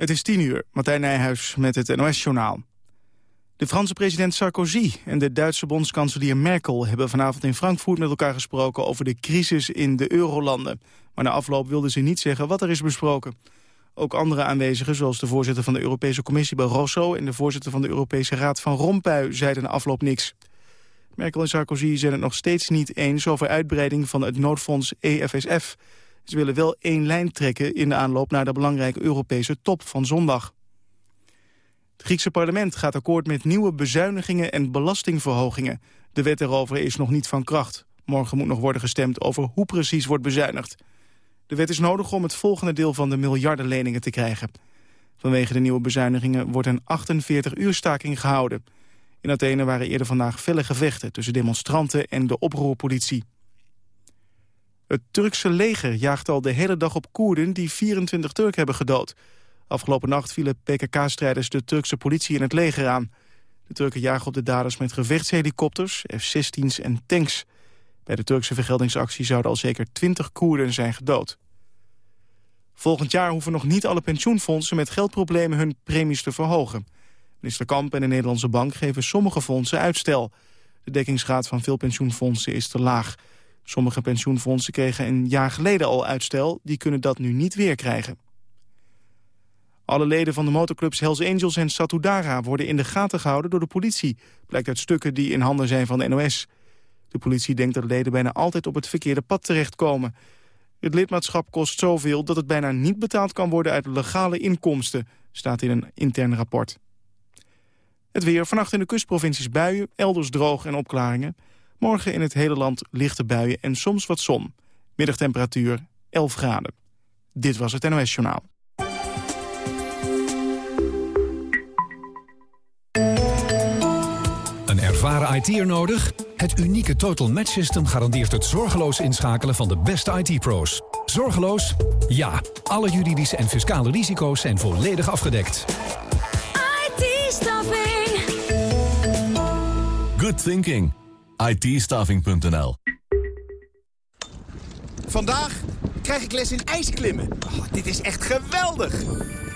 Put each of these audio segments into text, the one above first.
Het is tien uur, Martijn Nijhuis met het NOS-journaal. De Franse president Sarkozy en de Duitse bondskanselier Merkel... hebben vanavond in Frankfurt met elkaar gesproken over de crisis in de eurolanden. Maar na afloop wilden ze niet zeggen wat er is besproken. Ook andere aanwezigen, zoals de voorzitter van de Europese Commissie Barroso... en de voorzitter van de Europese Raad van Rompuy, zeiden na afloop niks. Merkel en Sarkozy zijn het nog steeds niet eens over uitbreiding van het noodfonds EFSF... Ze willen wel één lijn trekken in de aanloop naar de belangrijke Europese top van zondag. Het Griekse parlement gaat akkoord met nieuwe bezuinigingen en belastingverhogingen. De wet erover is nog niet van kracht. Morgen moet nog worden gestemd over hoe precies wordt bezuinigd. De wet is nodig om het volgende deel van de miljardenleningen te krijgen. Vanwege de nieuwe bezuinigingen wordt een 48-uur staking gehouden. In Athene waren eerder vandaag felle gevechten tussen demonstranten en de oproerpolitie. Het Turkse leger jaagt al de hele dag op Koerden die 24 Turken hebben gedood. Afgelopen nacht vielen PKK-strijders de Turkse politie in het leger aan. De Turken jagen op de daders met gevechtshelikopters, F-16's en tanks. Bij de Turkse vergeldingsactie zouden al zeker 20 Koerden zijn gedood. Volgend jaar hoeven nog niet alle pensioenfondsen met geldproblemen hun premies te verhogen. Minister Kamp en de Nederlandse Bank geven sommige fondsen uitstel. De dekkingsgraad van veel pensioenfondsen is te laag. Sommige pensioenfondsen kregen een jaar geleden al uitstel. Die kunnen dat nu niet weer krijgen. Alle leden van de motorclubs Hells Angels en Satudara worden in de gaten gehouden door de politie. Blijkt uit stukken die in handen zijn van de NOS. De politie denkt dat leden bijna altijd op het verkeerde pad terechtkomen. Het lidmaatschap kost zoveel dat het bijna niet betaald kan worden uit legale inkomsten, staat in een intern rapport. Het weer, vannacht in de kustprovincies buien, elders droog en opklaringen. Morgen in het hele land lichte buien en soms wat zon. Middagtemperatuur 11 graden. Dit was het NOS Journaal. Een ervaren IT'er nodig? Het unieke Total Match System garandeert het zorgeloos inschakelen van de beste IT-pro's. Zorgeloos? Ja. Alle juridische en fiscale risico's zijn volledig afgedekt. IT-staffing. Good thinking itstaving.nl Vandaag krijg ik les in ijsklimmen. Oh, dit is echt geweldig!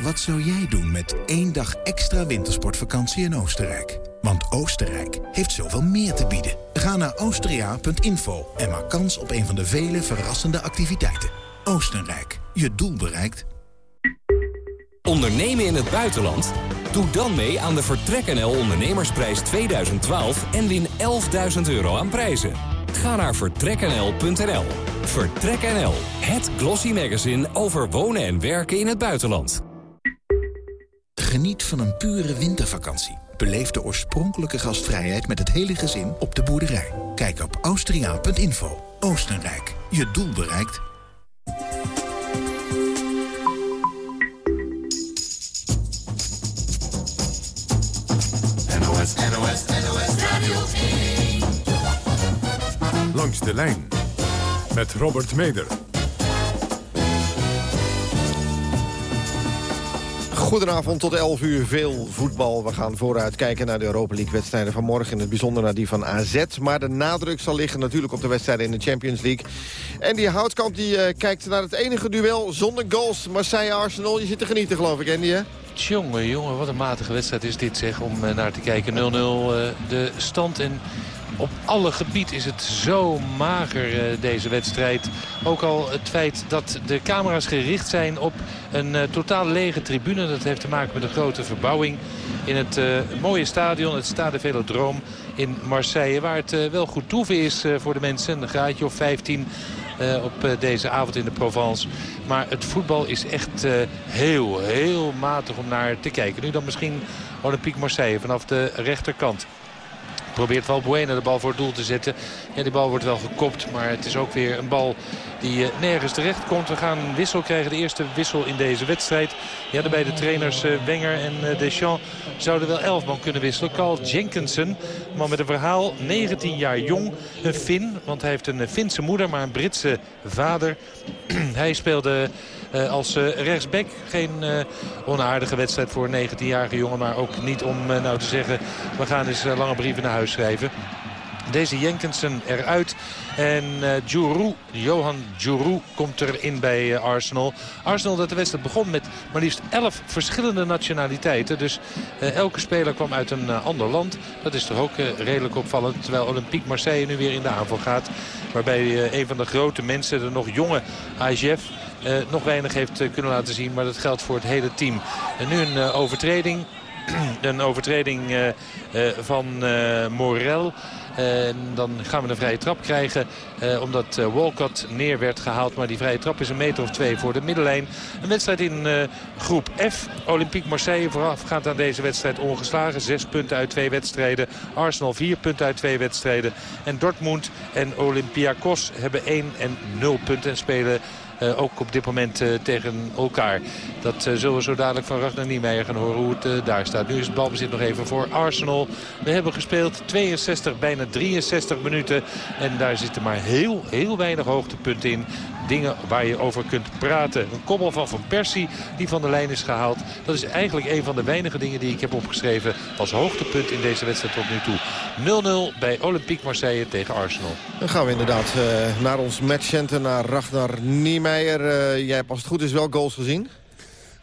Wat zou jij doen met één dag extra wintersportvakantie in Oostenrijk? Want Oostenrijk heeft zoveel meer te bieden. Ga naar austria.info en maak kans op een van de vele verrassende activiteiten. Oostenrijk, je doel bereikt. Ondernemen in het buitenland? Doe dan mee aan de Vertrek NL Ondernemersprijs 2012 en win 11.000 euro aan prijzen. Ga naar vertreknl.nl. Vertrek NL, het glossy magazine over wonen en werken in het buitenland. Geniet van een pure wintervakantie. Beleef de oorspronkelijke gastvrijheid met het hele gezin op de boerderij. Kijk op austriaan.info. Oostenrijk, je doel bereikt. Langs de lijn met Robert Meder. Goedenavond tot 11 uur, veel voetbal. We gaan vooruit kijken naar de Europa League-wedstrijden van morgen... in het bijzonder naar die van AZ. Maar de nadruk zal liggen natuurlijk op de wedstrijden in de Champions League. En die Houtkamp die, uh, kijkt naar het enige duel zonder goals. Marseille-Arsenal, je zit te genieten geloof ik, Andy, hè? Jongen, jongen, wat een matige wedstrijd is dit zeg, om uh, naar te kijken. 0-0 uh, de stand en op alle gebied is het zo mager uh, deze wedstrijd. Ook al het feit dat de camera's gericht zijn op een uh, totaal lege tribune. Dat heeft te maken met een grote verbouwing in het uh, mooie stadion. Het Stade Velodrome in Marseille. Waar het wel goed toeven is voor de mensen. Een graadje of 15 uh, op deze avond in de Provence. Maar het voetbal is echt heel, heel matig om naar te kijken. Nu dan misschien Olympique Marseille vanaf de rechterkant. Probeert Valbuena de bal voor het doel te zetten. Ja, die bal wordt wel gekopt, maar het is ook weer een bal die uh, nergens terecht komt. We gaan een wissel krijgen, de eerste wissel in deze wedstrijd. Ja, de beide trainers uh, Wenger en uh, Deschamps zouden wel elf man kunnen wisselen. Carl Jenkinson, man met een verhaal, 19 jaar jong. Een Fin, want hij heeft een Finse moeder, maar een Britse vader. hij speelde als uh, rechtsback. Geen uh, onaardige wedstrijd voor een 19-jarige jongen. Maar ook niet om nou te zeggen, we gaan eens lange brieven naar huis schrijven. Deze Jenkinson eruit. En uh, Johan Juru komt erin bij Arsenal. Arsenal dat de wedstrijd begon met maar liefst 11 verschillende nationaliteiten. Dus elke speler kwam uit een ander land. Dat is toch ook redelijk opvallend. Terwijl Olympique Marseille nu weer in de aanval gaat. Waarbij een van de grote mensen, de nog jonge AGF... nog weinig heeft kunnen laten zien. Maar dat geldt voor het hele team. En nu een overtreding. een overtreding van Morel. En dan gaan we een vrije trap krijgen. Eh, omdat Walcott neer werd gehaald. Maar die vrije trap is een meter of twee voor de middenlijn. Een wedstrijd in uh, groep F. Olympique Marseille voorafgaand aan deze wedstrijd ongeslagen. Zes punten uit twee wedstrijden. Arsenal vier punten uit twee wedstrijden. En Dortmund en Olympiakos hebben één en nul punten. En spelen ook op dit moment uh, tegen elkaar. Dat uh, zullen we zo dadelijk van Ragnar Niemeyer gaan horen hoe het daar staat. Nu is het balbezit nog even voor Arsenal. We hebben gespeeld 62, bijna 63 minuten. En daar zitten maar heel, heel weinig hoogtepunten in dingen waar je over kunt praten. Een kobbel van Van Persie die van de lijn is gehaald. Dat is eigenlijk een van de weinige dingen die ik heb opgeschreven als hoogtepunt in deze wedstrijd tot nu toe. 0-0 bij Olympique Marseille tegen Arsenal. Dan gaan we inderdaad uh, naar ons matchcenter, naar Ragnar Niemeyer. Uh, jij hebt als het goed is wel goals gezien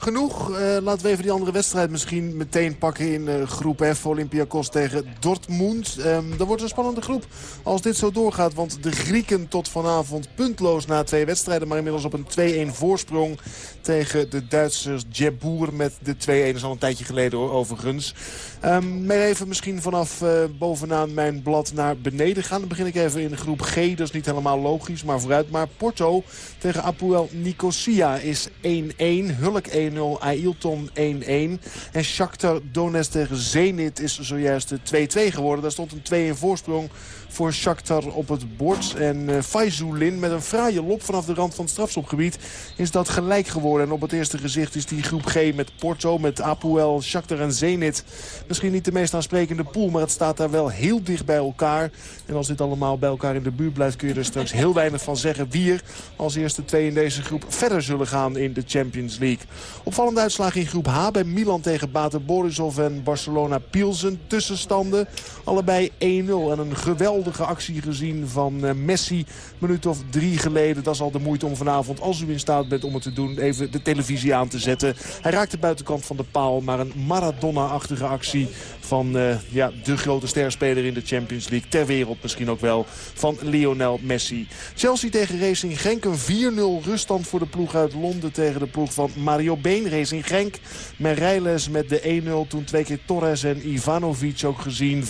genoeg. Uh, laten we even die andere wedstrijd misschien meteen pakken in uh, groep F. Olympiakos tegen Dortmund. Um, dat wordt een spannende groep als dit zo doorgaat. Want de Grieken tot vanavond puntloos na twee wedstrijden. Maar inmiddels op een 2-1 voorsprong tegen de Duitsers Jeboer met de 2-1. Dat is al een tijdje geleden overigens. Um, maar even misschien vanaf uh, bovenaan mijn blad naar beneden gaan. Dan begin ik even in groep G. Dat is niet helemaal logisch, maar vooruit. Maar Porto tegen Apuel Nicosia is 1-1. Hulk 1-0, Ailton 1-1. En Shakhtar Donetsk tegen Zenit is zojuist 2-2 geworden. Daar stond een 2 in voorsprong voor Shakhtar op het bord. En uh, Faizulin met een fraaie lop vanaf de rand van het strafschopgebied is dat gelijk geworden. En op het eerste gezicht is die groep G met Porto, met Apoel, Shakhtar en Zenit. Misschien niet de meest aansprekende pool, maar het staat daar wel heel dicht bij elkaar. En als dit allemaal bij elkaar in de buurt blijft kun je er straks heel weinig van zeggen wie er als eerste twee in deze groep verder zullen gaan in de Champions League. Opvallende uitslag in groep H bij Milan tegen Bate Borisov en Barcelona Pielsen. Tussenstanden allebei 1-0 en een geweldig geweldige actie gezien van uh, Messi. Minuut of drie geleden. Dat is al de moeite om vanavond, als u in staat bent om het te doen... even de televisie aan te zetten. Hij raakt de buitenkant van de paal. Maar een Maradona-achtige actie van uh, ja, de grote sterspeler in de Champions League. Ter wereld misschien ook wel van Lionel Messi. Chelsea tegen Racing Genk. Een 4-0 ruststand voor de ploeg uit Londen tegen de ploeg van Mario Been. Racing Genk. Mereiles met de 1-0. Toen twee keer Torres en Ivanovic ook gezien. 4-0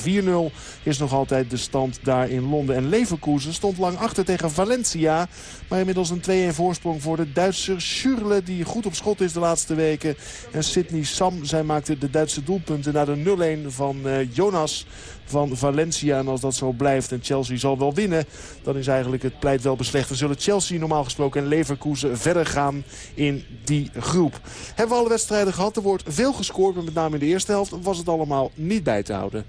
is nog altijd de stand daar in Londen. En Leverkusen stond lang achter tegen Valencia. Maar inmiddels een 2-1 voorsprong voor de Duitser Schürle. Die goed op schot is de laatste weken. En Sidney Sam, zij maakte de Duitse doelpunten naar de 0-1 van uh, Jonas van Valencia. En als dat zo blijft en Chelsea zal wel winnen... dan is eigenlijk het pleit wel beslecht. Dan zullen Chelsea normaal gesproken en Leverkusen verder gaan in die groep. Hebben we alle wedstrijden gehad. Er wordt veel gescoord, maar met name in de eerste helft was het allemaal niet bij te houden.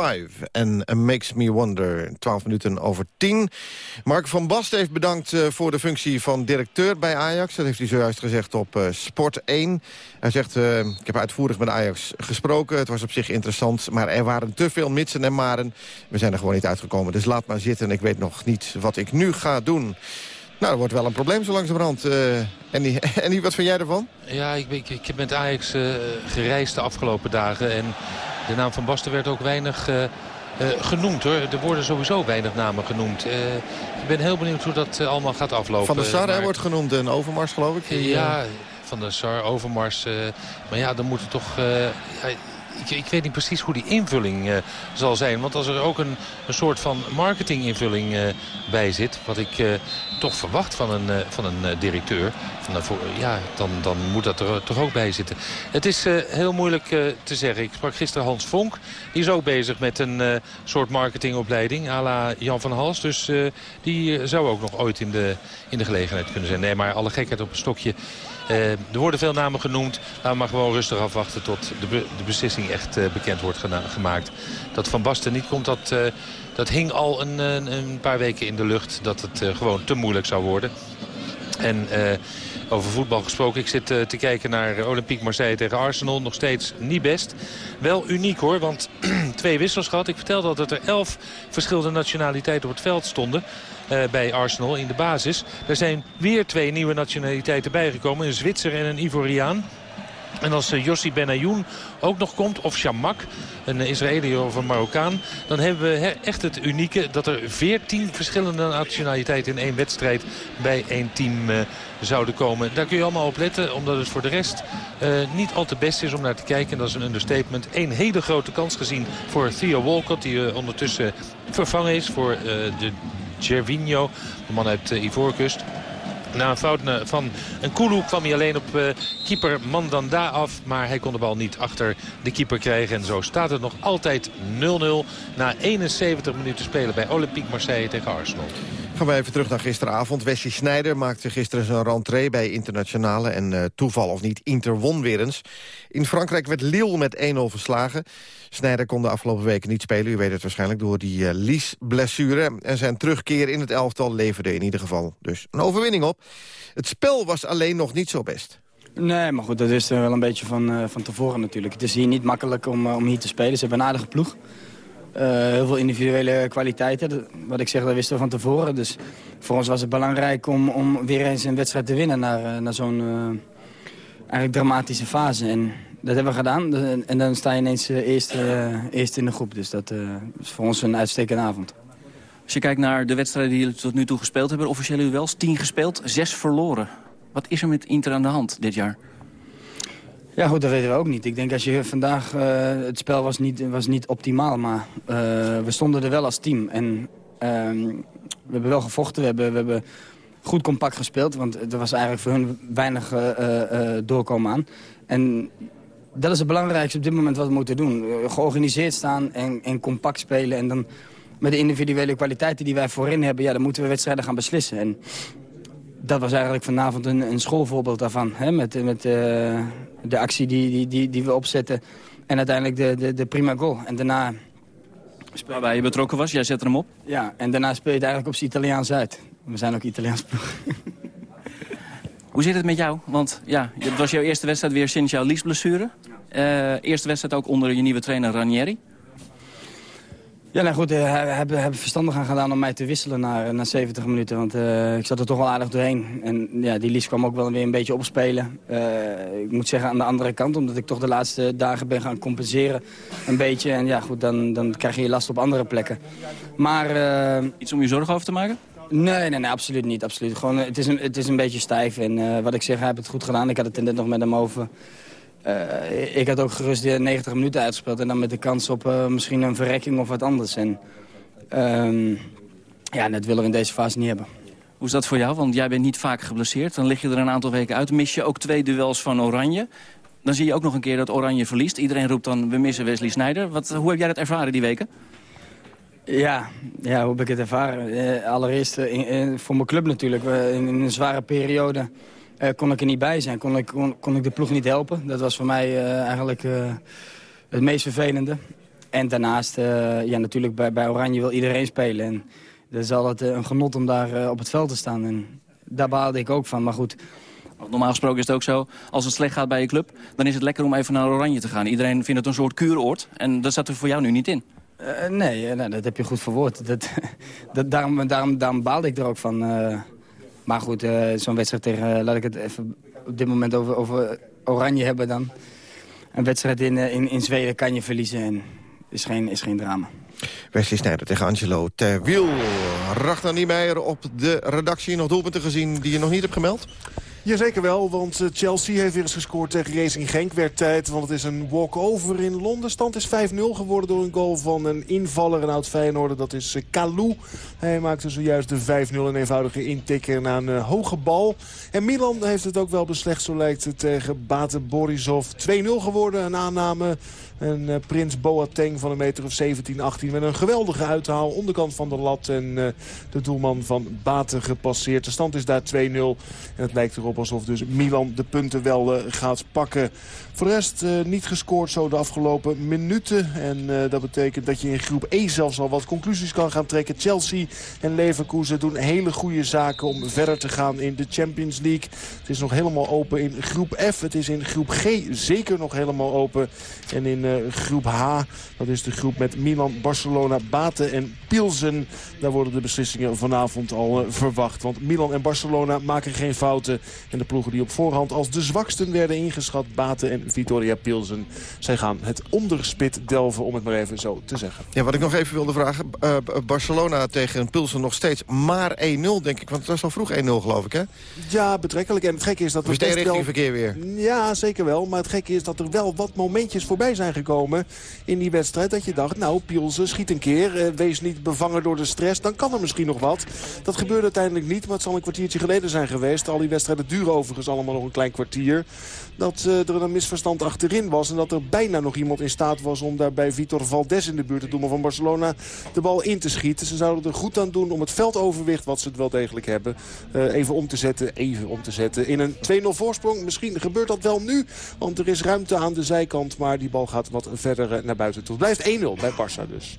5 en Makes Me Wonder, 12 minuten over 10. Mark van Basten heeft bedankt uh, voor de functie van directeur bij Ajax. Dat heeft hij zojuist gezegd op uh, Sport 1. Hij zegt, uh, ik heb uitvoerig met Ajax gesproken. Het was op zich interessant, maar er waren te veel mitsen en maren. We zijn er gewoon niet uitgekomen, dus laat maar zitten. Ik weet nog niet wat ik nu ga doen. Nou, dat wordt wel een probleem zo langzamerhand. Uh, en, en wat vind jij ervan? Ja, ik, ik, ik heb met Ajax uh, gereisd de afgelopen dagen. En de naam van Basten werd ook weinig uh, uh, genoemd hoor. Er worden sowieso weinig namen genoemd. Ik ben heel benieuwd hoe dat allemaal gaat aflopen. Van der Sar maar... wordt genoemd en Overmars geloof ik. Ja, Van der Sar, Overmars. maar ja, dan moet er toch... ik, weet niet precies hoe die invulling uh, zal zijn. Want als er ook een, een soort van marketinginvulling uh, bij zit... wat ik uh, toch verwacht van een, van een directeur... Van, ja, dan, dan moet dat er toch ook bij zitten. Het is heel moeilijk te zeggen. Ik sprak gisteren Hans Vonk. Die is ook bezig met een soort marketingopleiding... à la Jan van Hals. Dus die zou ook nog ooit in de, in de gelegenheid kunnen zijn. Nee, maar alle gekheid op een stokje... Uh, er worden veel namen genoemd. Laten we maar gewoon rustig afwachten tot de, de beslissing echt uh, bekend wordt gemaakt. Dat Van Basten niet komt, dat, uh, dat hing al een, een, paar weken in de lucht. Dat het gewoon te moeilijk zou worden. En over voetbal gesproken. Ik zit te kijken naar Olympique Marseille tegen Arsenal. Nog steeds niet best. Wel uniek hoor, want twee wissels gehad. Ik vertelde dat er elf verschillende nationaliteiten op het veld stonden. Uh, bij Arsenal in de basis. Er zijn weer twee nieuwe nationaliteiten bijgekomen. Een Zwitser en een Ivoriaan. En als uh, Yossi Benayoun ook nog komt, of Shamak, een Israëliër of een Marokkaan... dan hebben we echt het unieke dat er 14 verschillende nationaliteiten in één wedstrijd bij één team uh, zouden komen. Daar kun je allemaal op letten, omdat het voor de rest niet al te best is om naar te kijken. En dat is een understatement. Een hele grote kans gezien voor Theo Walcott, die ondertussen vervangen is voor de Gervinho, de man uit uh, Ivoorkust. Na een fout van een Kulu kwam hij alleen op uh, keeper Mandanda af. Maar hij kon de bal niet achter de keeper krijgen. En zo staat het nog altijd 0-0 na 71 minuten spelen bij Olympique Marseille tegen Arsenal. Gaan we even terug naar gisteravond. Wesley Sneijder maakte gisteren zijn rentree bij Internationale. En uh, toeval of niet, Inter won weer eens. In Frankrijk werd Lille met 1-0 verslagen. Sneijder kon de afgelopen weken niet spelen. U weet het waarschijnlijk door die uh, Lies-blessure. En zijn terugkeer in het elftal leverde in ieder geval dus een overwinning op. Het spel was alleen nog niet zo best. Nee, maar goed, dat is wel een beetje van, uh, van tevoren natuurlijk. Het is hier niet makkelijk om, om hier te spelen. Ze hebben een aardige ploeg. Uh, heel veel individuele kwaliteiten. Wat ik zeg, dat wisten we van tevoren. Dus voor ons was het belangrijk om, om weer eens een wedstrijd te winnen... naar, naar zo'n uh, eigenlijk dramatische fase. En dat hebben we gedaan. En dan sta je ineens uh, eerst, in de groep. Dus dat is voor ons een uitstekende avond. Als je kijkt naar de wedstrijden die jullie tot nu toe gespeeld hebben... officieel u wel tien gespeeld, zes verloren. Wat is er met Inter aan de hand dit jaar? Ja, goed, dat weten we ook niet. Ik denk als je vandaag... Uh, het spel was niet, was niet optimaal, maar uh, we stonden er wel als team. En uh, we hebben wel gevochten, we hebben, we hebben goed compact gespeeld. Want er was eigenlijk voor hun weinig uh, doorkomen aan. En dat is het belangrijkste op dit moment wat we moeten doen. Georganiseerd staan en, en compact spelen. En dan met de individuele kwaliteiten die wij voorin hebben... Ja, dan moeten we wedstrijden gaan beslissen. En dat was eigenlijk vanavond een, een schoolvoorbeeld daarvan. Hè? Met, met de actie die, die, die, die we opzetten. En uiteindelijk de, de, de prima goal. En daarna... Waarbij je betrokken was, jij zette hem op? Ja, en daarna speel je het eigenlijk op zijn Italiaans uit. We zijn ook Italiaans ploeg. Hoe zit het met jou? Want ja, het was jouw eerste wedstrijd weer sinds jouw liesblessure. Uh, eerste wedstrijd ook onder je nieuwe trainer Ranieri. Ja, nou goed, we uh, hebben, hebben verstandig aan gedaan om mij te wisselen na, na 70 minuten. Want uh, ik zat er toch wel aardig doorheen. En ja, die Lies kwam ook wel weer een beetje opspelen. Uh, ik moet zeggen aan de andere kant, omdat ik toch de laatste dagen ben gaan compenseren. Een beetje. En ja, goed, dan, dan krijg je last op andere plekken. Maar... Uh, Iets om je zorgen over te maken? Nee, nee, nee, absoluut niet. Absoluut. Gewoon, het, is een, het is een beetje stijf. En wat ik zeg, hij heeft het goed gedaan. Ik had het net nog met hem over. Uh, ik had ook gerust de 90 minuten uitgespeeld. En dan met de kans op uh, misschien een verrekking of wat anders. En uh, ja, dat willen we in deze fase niet hebben. Hoe is dat voor jou? Want jij bent niet vaak geblesseerd. Dan lig je er een aantal weken uit. Mis je ook twee duels van Oranje. Dan zie je ook nog een keer dat Oranje verliest. Iedereen roept dan, we missen Wesley Sneijder. Wat, hoe heb jij dat ervaren die weken? Ja, ja hoe heb ik het ervaren? Uh, allereerst in, voor mijn club natuurlijk. in, in een zware periode uh, kon ik er niet bij zijn. Kon ik, kon, kon, ik de ploeg niet helpen. Dat was voor mij uh, eigenlijk uh, het meest vervelende. En daarnaast, ja, natuurlijk bij, bij Oranje wil iedereen spelen. En dan is altijd een genot om daar op het veld te staan. En daar baalde ik ook van. Maar goed, Normaal gesproken is het ook zo, als het slecht gaat bij je club... dan is het lekker om even naar Oranje te gaan. Iedereen vindt het een soort kuuroord. En dat zat er voor jou nu niet in. Uh, nee, nou, dat heb je goed verwoord. Dat, dat, daarom, daarom, daarom baalde ik er ook van. Uh, maar goed, uh, zo'n wedstrijd tegen... laat ik het even op dit moment over, over Oranje hebben dan. Een wedstrijd in, in, in Zweden kan je verliezen en is geen, is geen drama. Wesley Snijder tegen Angelo ter wiel. Ragnar Niemeyer op de redactie. Nog doelpunten gezien die je nog niet hebt gemeld? Jazeker wel, want eh, Chelsea heeft weer eens gescoord tegen Racing Genk. Werd tijd, want het is een walk-over in Londen. Stand is 5-0 geworden door een goal van een invaller, een oud Feyenoorder. Dat is eh, Kalou. Hij maakte zojuist de 5-0 een eenvoudige intikker na een uh, hoge bal. En Milan heeft het ook wel beslecht, zo lijkt het, tegen Bate Borisov. 2-0 geworden, een aanname en uh, Prins Boateng van een meter of 17, 18 met een geweldige uithaal. Onderkant van de lat en uh, de doelman van Baten gepasseerd. De stand is daar 2-0. En het lijkt erop alsof dus Milan de punten wel uh, gaat pakken. Voor de rest niet gescoord zo de afgelopen minuten. En dat betekent dat je in groep E zelfs al wat conclusies kan gaan trekken. Chelsea en Leverkusen doen hele goede zaken om verder te gaan in de Champions League. Het is nog helemaal open in groep F. Het is in groep G zeker nog helemaal open. En in eh, groep H. Dat is de groep met Milan, Barcelona, Baten en Pilsen. Daar worden de beslissingen vanavond al eh, verwacht. Want Milan en Barcelona maken geen fouten. En de ploegen die op voorhand als de zwaksten werden ingeschat... Baten en Vitoria Pilsen. Zij gaan het onderspit delven, om het maar even zo te zeggen. Ja, wat ik nog even wilde vragen. Uh, Barcelona tegen Pilsen nog steeds maar 1-0, denk ik. Want het was al vroeg 1-0, geloof ik, hè? Ja, betrekkelijk. En het gekke is dat... We staan richting wel... verkeer weer. Ja, zeker wel. Maar het gekke is dat er wel wat momentjes voorbij zijn gekomen in die wedstrijd. Dat je dacht, nou, Pielsen schiet een keer. Eh, wees niet bevangen door de stress. Dan kan er misschien nog wat. Dat gebeurde uiteindelijk niet, maar het zal een kwartiertje geleden zijn geweest. Al die wedstrijden duren overigens allemaal nog een klein kwartier. Dat uh, er een misverstand achterin was. En dat er bijna nog iemand in staat was om daar bij Vitor Valdes in de buurt, te doen van Barcelona, de bal in te schieten. Ze zouden er goed aan doen om het veldoverwicht, wat ze het wel degelijk hebben, uh, even om te zetten. Even om te zetten in een 2-0 voorsprong. Misschien gebeurt dat wel nu, want er is ruimte aan de zijkant. Maar die bal gaat wat verder eh, naar buiten toe. Het blijft 1-0 bij Barça dus.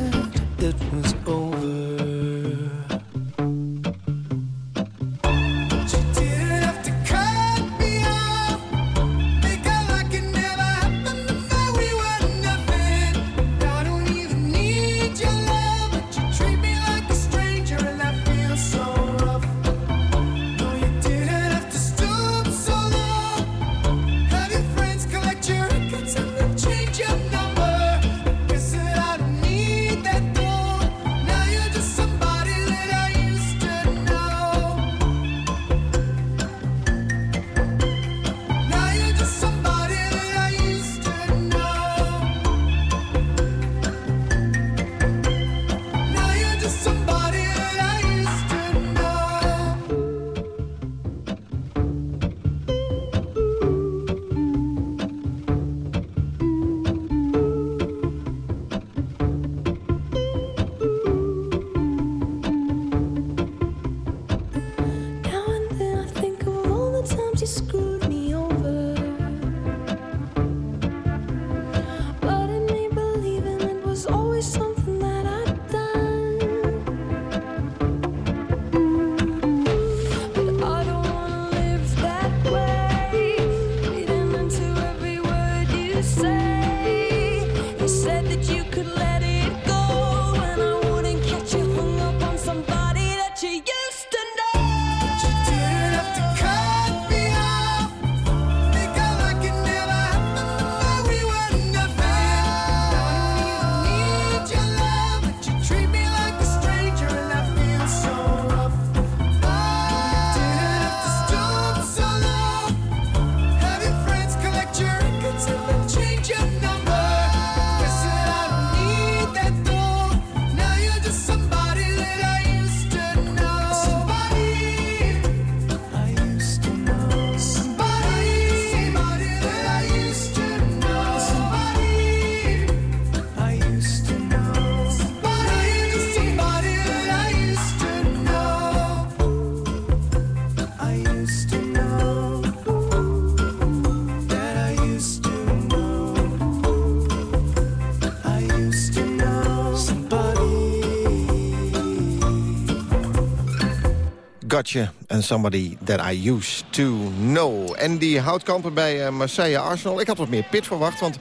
And Somebody That I Used To Know. En die houtkampen bij uh, Marseille Arsenal. Ik had wat meer pit verwacht, want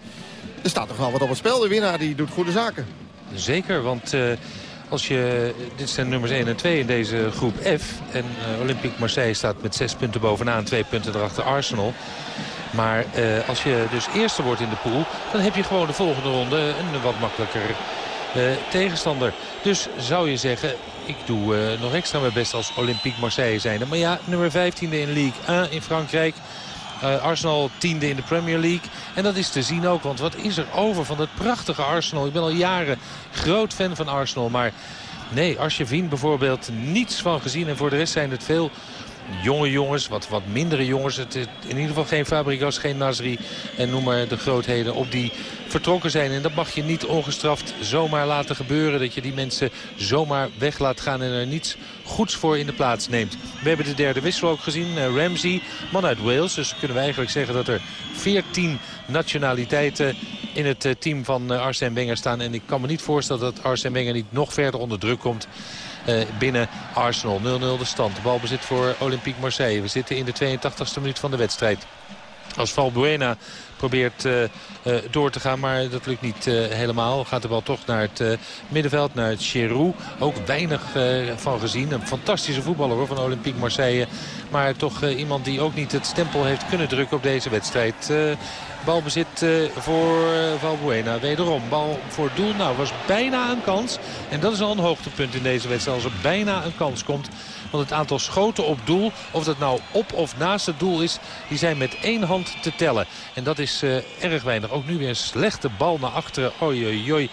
er staat toch wel wat op het spel. De winnaar die doet goede zaken. Zeker, want... Uh, als je, dit zijn nummers 1 en 2 in deze groep F. En uh, Olympique Marseille staat met 6 punten bovenaan. 2 punten erachter Arsenal. Maar als je dus eerste wordt in de pool... dan heb je gewoon de volgende ronde een wat makkelijker tegenstander. Dus zou je zeggen, ik doe uh, nog extra mijn best als Olympique Marseille zijnde. Maar ja, nummer 15e in League 1 in Frankrijk. Uh, Arsenal tiende in de Premier League. En dat is te zien ook, want wat is er over van dat prachtige Arsenal? Ik ben al jaren groot fan van Arsenal, maar nee, Arsjevin bijvoorbeeld niets van gezien. En voor de rest zijn het veel jonge jongens, wat, wat mindere jongens. Het, in ieder geval geen Fabregas, geen Nasri en noem maar de grootheden op die vertrokken zijn. En dat mag je niet ongestraft zomaar laten gebeuren. Dat je die mensen zomaar weg laat gaan en er niets goeds voor in de plaats neemt. We hebben de derde wissel ook gezien. Uh, Ramsey, man uit Wales. Dus kunnen we eigenlijk zeggen dat er 14 nationaliteiten in het uh, team van uh, Arsène Wenger staan. En ik kan me niet voorstellen dat Arsène Wenger niet nog verder onder druk komt binnen Arsenal. 0-0 de stand. Balbezit voor Olympique Marseille. We zitten in de 82e minuut van de wedstrijd. Als Valbuena probeert uh, uh, door te gaan, maar dat lukt niet helemaal. Gaat de bal toch naar het middenveld, naar het Cherou. Ook weinig van gezien. Een fantastische voetballer hoor, van Olympique Marseille. Maar toch iemand die ook niet het stempel heeft kunnen drukken op deze wedstrijd. Balbezit uh, voor uh, Valbuena. Wederom bal voor doel. Nou, was bijna een kans. En dat is al een hoogtepunt in deze wedstrijd. Als er bijna een kans komt. Want het aantal schoten op doel, of dat nou op of naast het doel is... die zijn met één hand te tellen. En dat is uh, erg weinig. Ook nu weer een slechte bal naar achteren. Oei, oei,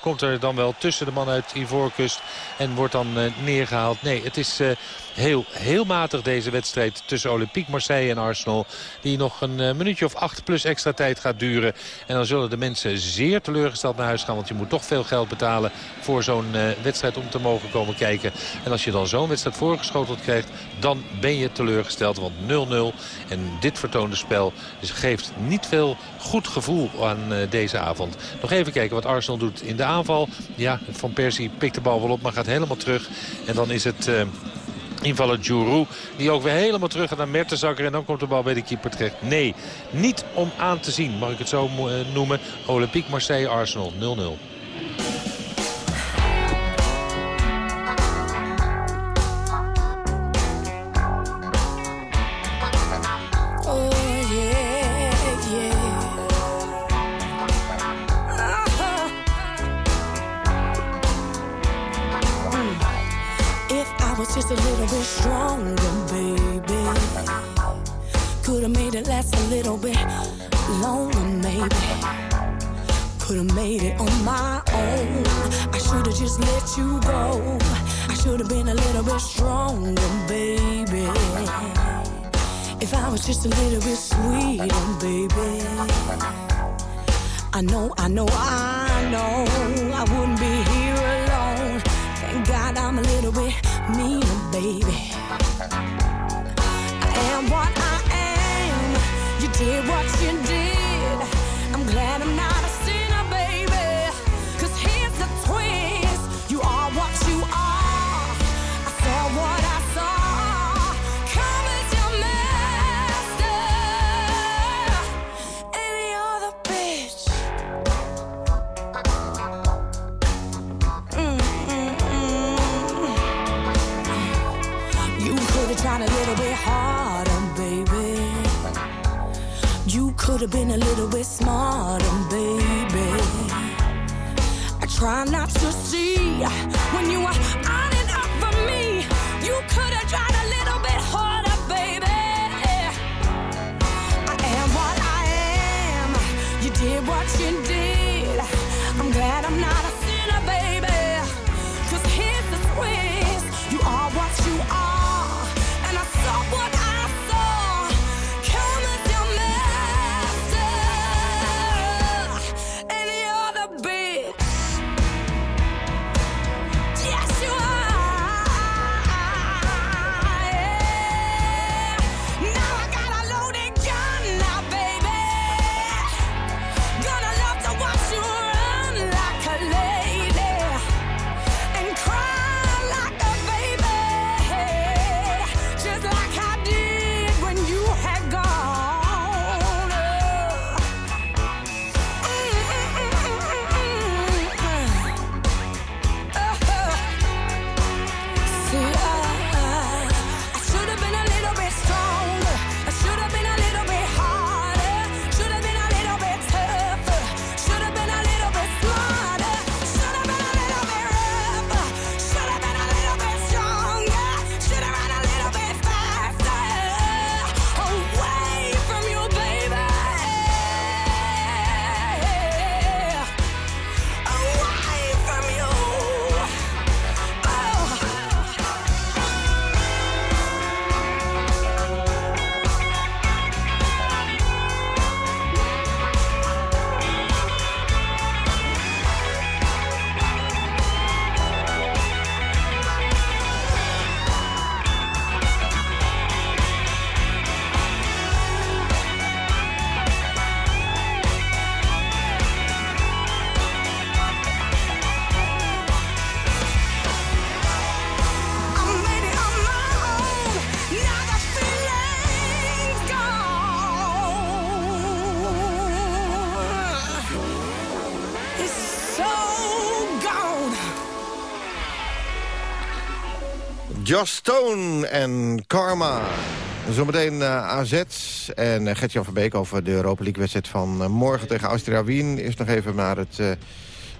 komt er dan wel tussen de man uit Ivoorkust. En wordt dan neergehaald. Nee, het is heel, heel matig deze wedstrijd tussen Olympique Marseille en Arsenal. Die nog een minuutje of acht plus extra tijd gaat duren. En dan zullen de mensen zeer teleurgesteld naar huis gaan. Want je moet toch veel geld betalen voor zo'n uh, wedstrijd om te mogen komen kijken. En als je dan zo'n wedstrijd voorgeschoteld krijgt, dan ben je teleurgesteld. Want 0-0 en dit vertoonde spel geeft niet veel goed gevoel aan uh, deze avond. Nog even kijken wat Arsenal doet in de aanval. Ja, Van Persie pikt de bal wel op, maar gaat helemaal terug. En dan is het... Invaller Djourou. Die ook weer helemaal terug gaat naar Mertensakker. En dan komt de bal bij de keeper terecht. Nee, niet om aan te zien. Mag ik het zo noemen. Olympique Marseille Arsenal 0-0. Just a little bit stronger, baby. Could have made it last a little bit longer, maybe. Could have made it on my own. I should have just let you go. I should have been a little bit stronger, baby. If I was just a little bit sweeter, baby. I know, I know, I know did what you did. Been Josh Stone en Karma. Zometeen uh, AZ en uh, Gertjan Verbeek over de Europa League wedstrijd van uh, morgen tegen Austria Wien. Eerst nog even naar het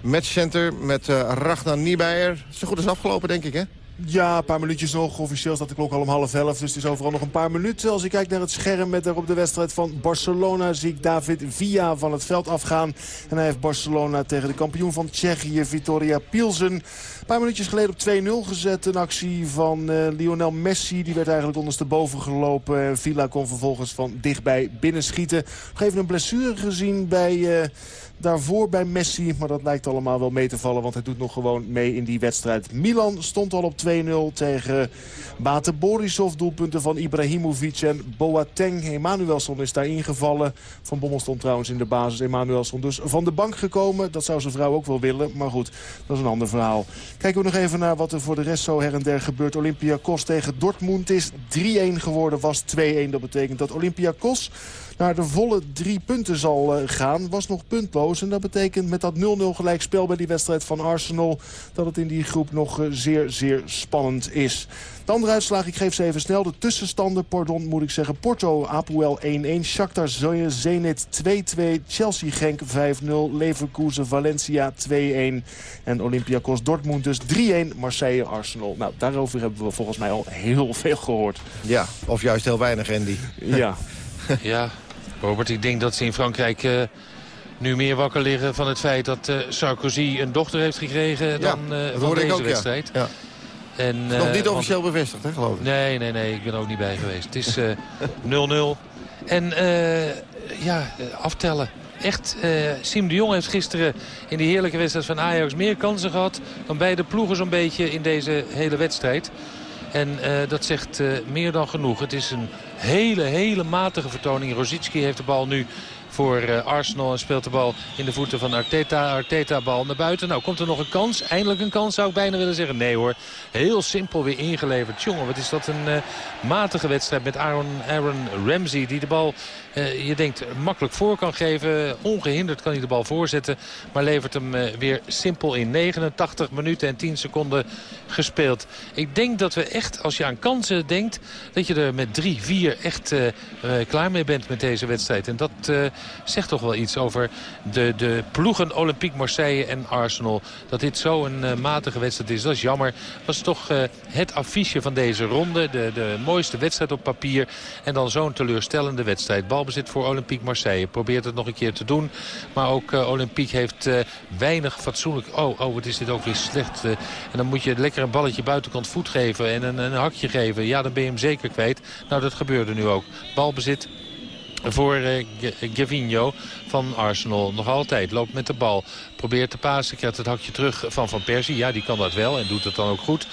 matchcenter met Ragnar Niemeyer. Zo goed is afgelopen denk ik hè? Ja, een paar minuutjes nog. Officieel staat de klok al om half elf. Dus het is overal nog een paar minuten. Als je kijkt naar het scherm met daarop de wedstrijd van Barcelona... zie ik David Villa van het veld afgaan. En hij heeft Barcelona tegen de kampioen van Tsjechië, Vitoria Pilsen... een paar minuutjes geleden op 2-0 gezet. Een actie van uh, Lionel Messi. Die werd eigenlijk ondersteboven gelopen. Villa kon vervolgens van dichtbij binnenschieten. Nog even een blessure gezien bij... Uh, daarvoor bij Messi. Maar dat lijkt allemaal wel mee te vallen, want hij doet nog gewoon mee in die wedstrijd. Milan stond al op 2-0 tegen Bate Borisov. Doelpunten van Ibrahimovic en Boateng. Emanuelson is daar ingevallen. Van Bommel stond trouwens in de basis. Emanuelson dus van de bank gekomen. Dat zou zijn vrouw ook wel willen, maar goed, dat is een ander verhaal. Kijken we nog even naar wat er voor de rest zo her en der gebeurt. Olympiakos tegen Dortmund is 3-1 geworden, was 2-1. Dat betekent dat Olympiakos naar de volle drie punten zal eh, gaan. Was nog puntloos en dat betekent met dat 0-0 gelijkspel bij die wedstrijd van Arsenal... dat het in die groep nog eh, zeer, zeer spannend is. De andere uitslag, ik geef ze even snel. De tussenstanden, pardon, moet ik zeggen. Porto, Apoel 1-1. Shakhtar Zenit 2-2. Chelsea Genk 5-0. Leverkusen Valencia 2-1. En Olympiakos Dortmund dus 3-1. Marseille Arsenal. Nou, daarover hebben we volgens mij al heel veel gehoord. Ja, of juist heel weinig, Andy. Ja. ja, Robert, ik denk dat ze in Frankrijk uh, nu meer wakker liggen van het feit dat uh, Sarkozy een dochter heeft gekregen dan uh, van deze ook, wedstrijd. Ja. En, Nog niet officieel want... bevestigd, hè, geloof ik? Nee, nee, nee, ik ben ook niet bij geweest. Het is 0-0. en ja, aftellen. Echt, Siem de Jong heeft gisteren in die heerlijke wedstrijd van Ajax meer kansen gehad dan beide ploegen zo'n beetje in deze hele wedstrijd. En uh, dat zegt uh, meer dan genoeg. Het is een hele, hele matige vertoning. Rosicki heeft de bal nu voor uh, Arsenal en speelt de bal in de voeten van Arteta. Arteta bal naar buiten. Nou, komt er nog een kans? Eindelijk een kans zou ik bijna willen zeggen. Nee hoor, heel simpel weer ingeleverd. Jongen, wat is dat een matige wedstrijd met Aaron, Aaron Ramsey. Die de bal uh, je denkt makkelijk voor kan geven. Ongehinderd kan hij de bal voorzetten. Maar levert hem weer simpel in. 89 minuten en 10 seconden gespeeld. Ik denk dat we echt, als je aan kansen denkt... dat je er met 3-4 echt klaar mee bent met deze wedstrijd. En dat zegt toch wel iets over de, de ploegen Olympique Marseille en Arsenal. Dat dit zo'n matige wedstrijd is. Dat is jammer. Was toch het affiche van deze ronde. De, de mooiste wedstrijd op papier. En dan zo'n teleurstellende wedstrijd. Bal balbezit voor Olympique Marseille. Probeert het nog een keer te doen. Maar ook uh, Olympique heeft weinig fatsoenlijk... Oh, oh, wat is dit ook weer slecht. En dan moet je lekker een balletje buitenkant voet geven en een, een hakje geven. Ja, dan ben je hem zeker kwijt. Nou, dat gebeurde nu ook. Balbezit voor uh, Gavinho van Arsenal. Nog altijd loopt met de bal. Probeert te pasen. Krijgt het hakje terug van Van Persie. Ja, die kan dat wel en doet het dan ook goed.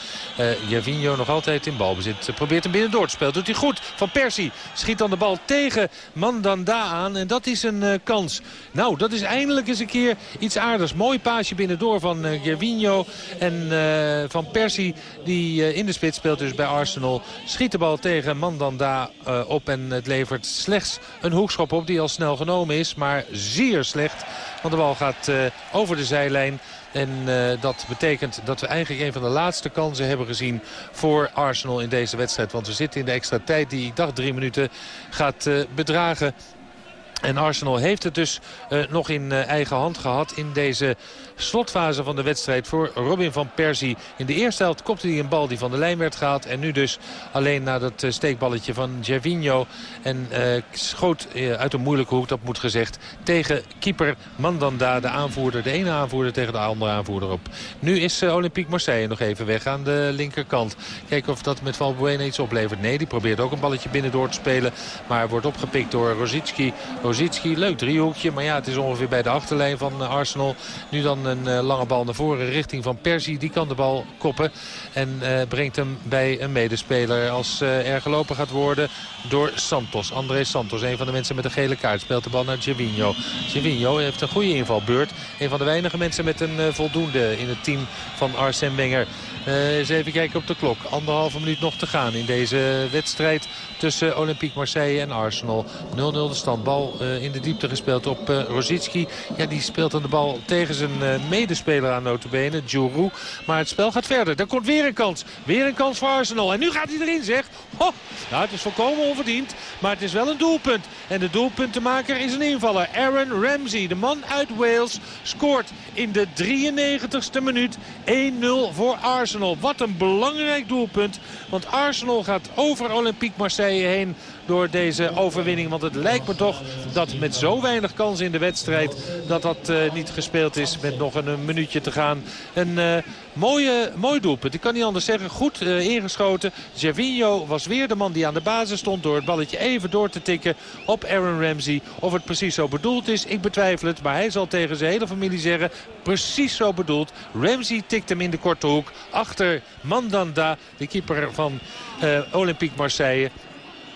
Uh, nog altijd in balbezit. Probeert hem binnen door te spelen. Doet hij goed. Van Persie schiet dan de bal tegen Mandanda aan. En dat is een uh, kans. Nou, dat is eindelijk eens een keer iets aardigs. Mooi paasje binnendoor van uh, Gervinho. En Van Persie, die in de spits speelt dus bij Arsenal. Schiet de bal tegen Mandanda op. En het levert slechts een hoekschop op die al snel genomen is. Maar zeer slecht. Want de bal gaat uh, over de zijlijn. En uh, dat betekent dat we eigenlijk een van de laatste kansen hebben gezien voor Arsenal in deze wedstrijd. Want we zitten in de extra tijd die ik dacht drie minuten gaat uh, bedragen. En Arsenal heeft het dus uh, nog in uh, eigen hand gehad in deze slotfase van de wedstrijd voor Robin van Persie. In de eerste helft kopte hij een bal die van de lijn werd gehaald. En nu dus alleen naar dat uh, steekballetje van Gervinho. En schoot uit een moeilijke hoek, dat moet gezegd, tegen keeper Mandanda, de aanvoerder. De ene aanvoerder tegen de andere aanvoerder op. Nu is Olympique Marseille nog even weg aan de linkerkant. Kijken of dat met Valbuena iets oplevert. Nee, die probeert ook een balletje binnen door te spelen. Maar wordt opgepikt door Rosicki. Leuk driehoekje. Maar ja, het is ongeveer bij de achterlijn van Arsenal. Nu dan een uh, lange bal naar voren richting van Persie. Die kan de bal koppen. En uh, brengt hem bij een medespeler. Als er gelopen gaat worden door Santos. André Santos, een van de mensen met een gele kaart. Speelt de bal naar Gervinho. Gervinho heeft een goede invalbeurt. Een van de weinige mensen met een voldoende in het team van Arsène Wenger. Eens even kijken op de klok. Anderhalve minuut nog te gaan in deze wedstrijd tussen Olympique Marseille en Arsenal. 0-0 de stand. Bal uh, in de diepte gespeeld op uh, Rosicki. Ja, die speelt dan de bal tegen zijn medespeler aan notabene, Djourou. Maar het spel gaat verder. Er komt weer een kans. Weer een kans voor Arsenal. En nu gaat hij erin, zeg. Ho! Nou, het is volkomen onverdiend. Maar het is wel een doelpunt. En de doelpuntenmaker is een invaller. Aaron Ramsey, de man uit Wales, scoort in de 93ste minuut 1-0 voor Arsenal. Wat een belangrijk doelpunt. Want Arsenal gaat over Olympique Marseille heen door deze overwinning. Want het lijkt me toch dat met zo weinig kans in de wedstrijd... dat dat uh, niet gespeeld is met nog een, minuutje te gaan. Een uh, mooie, mooi doelpunt. Ik kan niet anders zeggen. Goed uh, ingeschoten. Gervinho was weer de man die aan de basis stond... door het balletje even door te tikken op Aaron Ramsey. Of het precies zo bedoeld is, ik betwijfel het. Maar hij zal tegen zijn hele familie zeggen... precies zo bedoeld. Ramsey tikt hem in de korte hoek. Achter Mandanda, de keeper van Olympique Marseille.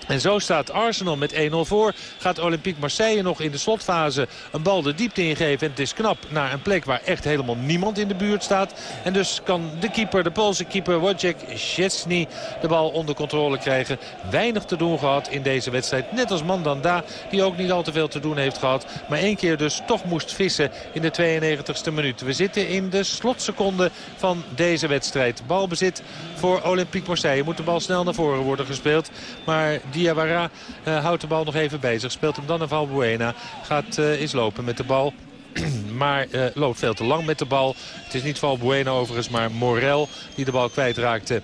En zo staat Arsenal met 1-0 voor. Gaat Olympique Marseille nog in de slotfase een bal de diepte ingeven. En het is knap naar een plek waar echt helemaal niemand in de buurt staat. En dus kan de keeper, de Poolse keeper Wojciech Szczesny de bal onder controle krijgen. Weinig te doen gehad in deze wedstrijd. Net als Mandanda die ook niet al te veel te doen heeft gehad. Maar één keer dus toch moest vissen in de 92e minuut. We zitten in de slotseconde van deze wedstrijd. Balbezit voor Olympique Marseille. Moet de bal snel naar voren worden gespeeld. Maar Diawara uh, houdt de bal nog even bezig. Speelt hem dan naar Valbuena. Gaat eens lopen met de bal. maar uh, loopt veel te lang met de bal. Het is niet Valbuena overigens, maar Morel die de bal kwijtraakte.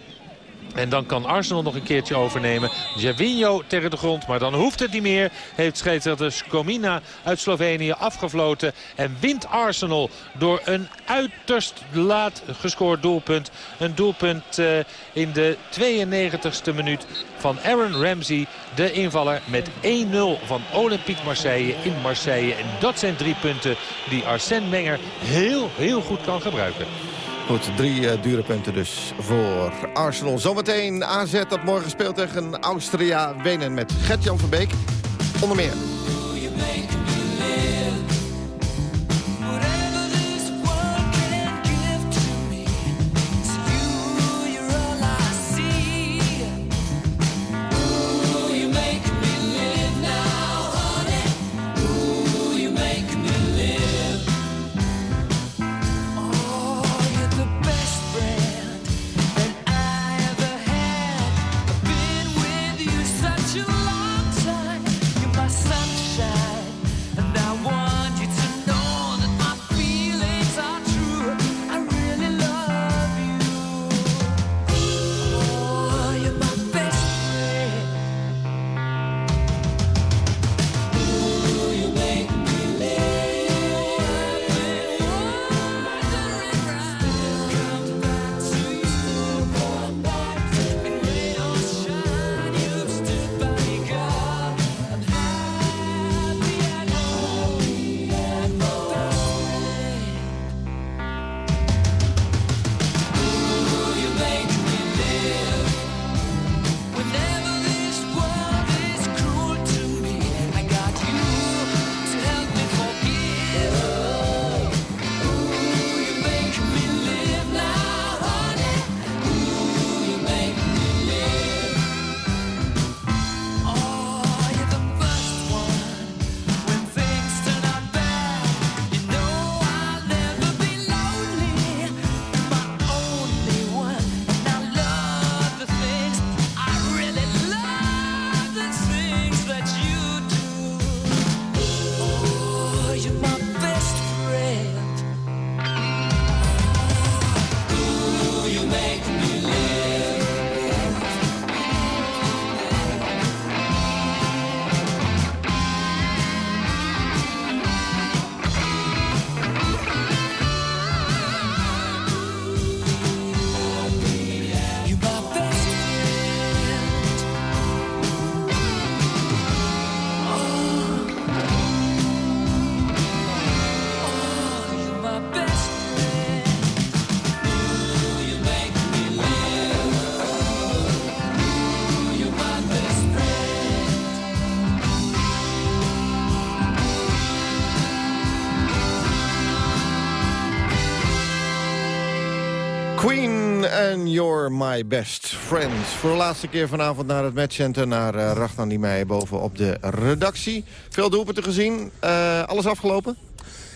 En dan kan Arsenal nog een keertje overnemen. Javinho tegen de grond, maar dan hoeft het niet meer. Heeft scheidsrechter Skomina uit Slovenië afgefloten. En wint Arsenal door een uiterst laat gescoord doelpunt. Een doelpunt uh, in de 92e minuut van Aaron Ramsey. De invaller met 1-0 van Olympique Marseille in Marseille. En dat zijn drie punten die Arsène Wenger heel, heel goed kan gebruiken. Goed, drie uh, dure punten dus voor Arsenal. Zometeen AZ dat morgen speelt tegen Austria Wenen met Gert-Jan Verbeek. Onder meer. And You're My Best Friends. Voor de laatste keer vanavond naar het matchcenter... naar uh, Ragnar Niemeyer boven op de redactie. Veel doelpunten gezien. Uh, alles afgelopen?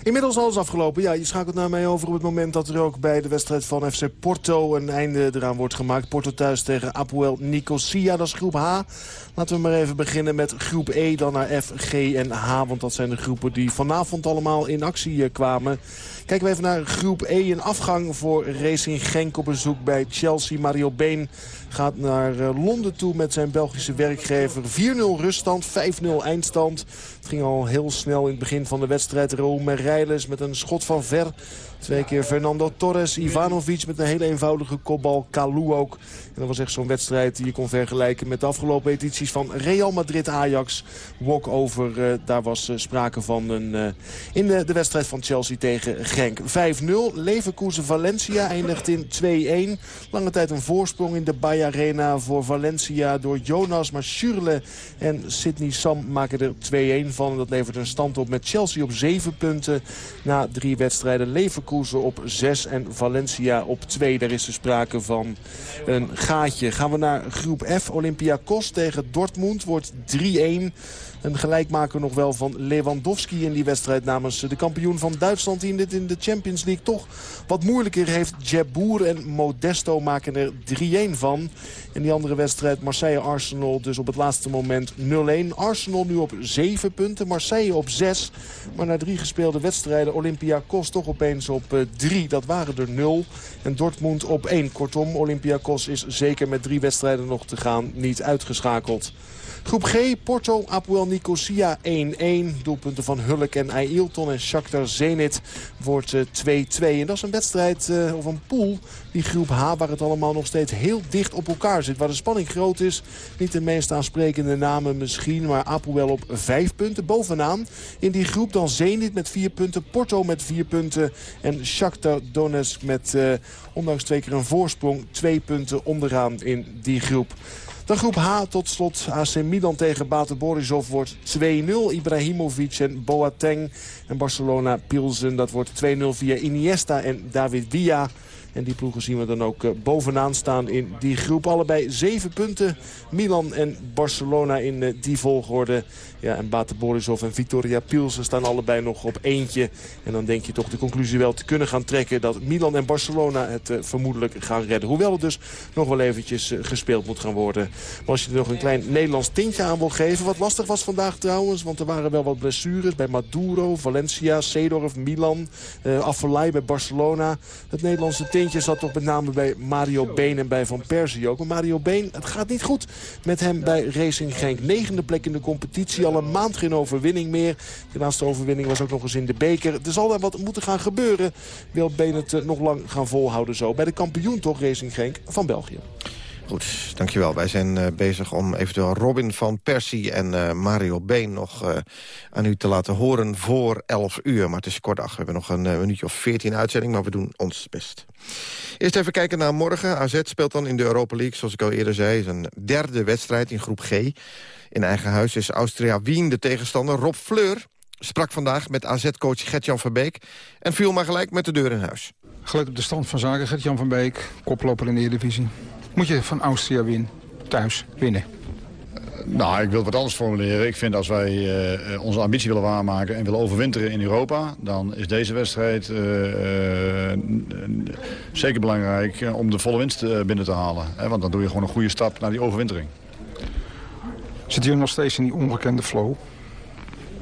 Inmiddels alles afgelopen. Ja, je schakelt naar mij over op het moment dat er ook bij de wedstrijd van FC Porto een einde eraan wordt gemaakt. Porto thuis tegen Apoel Nicosia, dat is groep H. Laten we maar even beginnen met groep E, dan naar F, G en H. Want dat zijn de groepen die vanavond allemaal in actie eh, kwamen. Kijken we even naar groep E. Een afgang voor Racing Genk op bezoek bij Chelsea. Mario Been gaat naar eh, Londen toe met zijn Belgische werkgever. 4-0 ruststand, 5-0 eindstand. Ging al heel snel in het begin van de wedstrijd. Raúl Mereiles met een schot van ver Twee keer Fernando Torres, Ivanovic met een hele eenvoudige kopbal. Kalou ook. En dat was echt zo'n wedstrijd die je kon vergelijken met de afgelopen edities van Real Madrid-Ajax. Walkover, uh, daar was uh, sprake van een, uh, in de, de, wedstrijd van Chelsea tegen Genk. 5-0, Leverkusen-Valencia eindigt in 2-1. Lange tijd een voorsprong in de Bay Arena voor Valencia door Jonas. Maar Schürle en Sidney Sam maken er 2-1 van. Dat levert een stand op met Chelsea op 7 punten na drie wedstrijden. Leverkusen Leverkusen op 6 en Valencia op 2. Daar is er sprake van een gaatje. Gaan we naar groep F. Olympiakos tegen Dortmund wordt 3-1. Een gelijkmaker nog wel van Lewandowski in die wedstrijd namens de kampioen van Duitsland. Die dit in de Champions League toch wat moeilijker heeft. Jeboer en Modesto maken er 3-1 van. In die andere wedstrijd Marseille-Arsenal dus op het laatste moment 0-1. Arsenal nu op 7 punten, Marseille op 6. Maar na drie gespeelde wedstrijden Olympiakos toch opeens op 3. Eh, Dat waren er 0. En Dortmund op 1. Kortom, Olympiakos is zeker met drie wedstrijden nog te gaan niet uitgeschakeld. Groep G, Porto, Apoel Nicosia 1-1. Doelpunten van Hulk en Ailton en Shakhtar Zenit wordt 2-2. Eh, en dat is een wedstrijd uh, of een pool, die groep H... waar het allemaal nog steeds heel dicht op elkaar zit. Waar de spanning groot is. Niet de meest aansprekende namen misschien, maar Apoel op 5 punten bovenaan. In die groep dan Zenit met 4 punten, Porto met 4 punten... en Shakhtar Donetsk met, uh, ondanks twee keer een voorsprong... 2 punten onderaan in die groep. De groep H tot slot AC Milan tegen Bate Borisov wordt 2-0. Ibrahimovic en Boateng en Barcelona Pilsen. Dat wordt 2-0 via Iniesta en David Villa. En die ploegen zien we dan ook eh, bovenaan staan in die groep. Allebei zeven punten. Milan en Barcelona in eh, die volgorde. Ja, en Bate Borisov en Victoria Pilsen staan allebei nog op eentje. En dan denk je toch de conclusie wel te kunnen gaan trekken... dat Milan en Barcelona het uh, vermoedelijk gaan redden. Hoewel het dus nog wel eventjes uh, gespeeld moet gaan worden. Maar als je er nog een klein Nederlands tintje aan wil geven... wat lastig was vandaag trouwens, want er waren wel wat blessures... bij Maduro, Valencia, Seedorf, Milan, uh, bij Barcelona. Het Nederlandse tintje zat toch met name bij Mario Been en bij Van Persie ook. Maar Mario Been, het gaat niet goed met hem bij Racing Genk. Negende plek in de competitie al een maand geen overwinning meer. De laatste overwinning was ook nog eens in de beker. Er zal daar wat moeten gaan gebeuren. Wil Been het eh, nog lang gaan volhouden zo. Bij de kampioen toch Racing Genk van België. Goed, dankjewel. Wij zijn uh, bezig om eventueel Robin van Persie en uh, Mario Been nog uh, aan u te laten horen voor 11 uur. Maar het is kort dag. We hebben nog een minuutje of 14 uitzending, maar we doen ons best. Eerst even kijken naar morgen. AZ speelt dan in de Europa League, zoals ik al eerder zei. is een derde wedstrijd in groep G. In eigen huis is Austria Wien de tegenstander. Rob Fleur sprak vandaag met AZ-coach Gertjan van Beek... en viel maar gelijk met de deur in huis. Gelijk op de stand van zaken, Gertjan van Beek, koploper in de Eredivisie. Moet je van Austria Wien thuis winnen? Nou, ik wil het wat anders formuleren. Ik vind als wij uh, onze ambitie willen waarmaken en willen overwinteren in Europa... dan is deze wedstrijd uh, uh, zeker belangrijk om de volle winst binnen te halen. Hè? Want dan doe je gewoon een goede stap naar die overwintering. Zit hier nog steeds in die ongekende flow?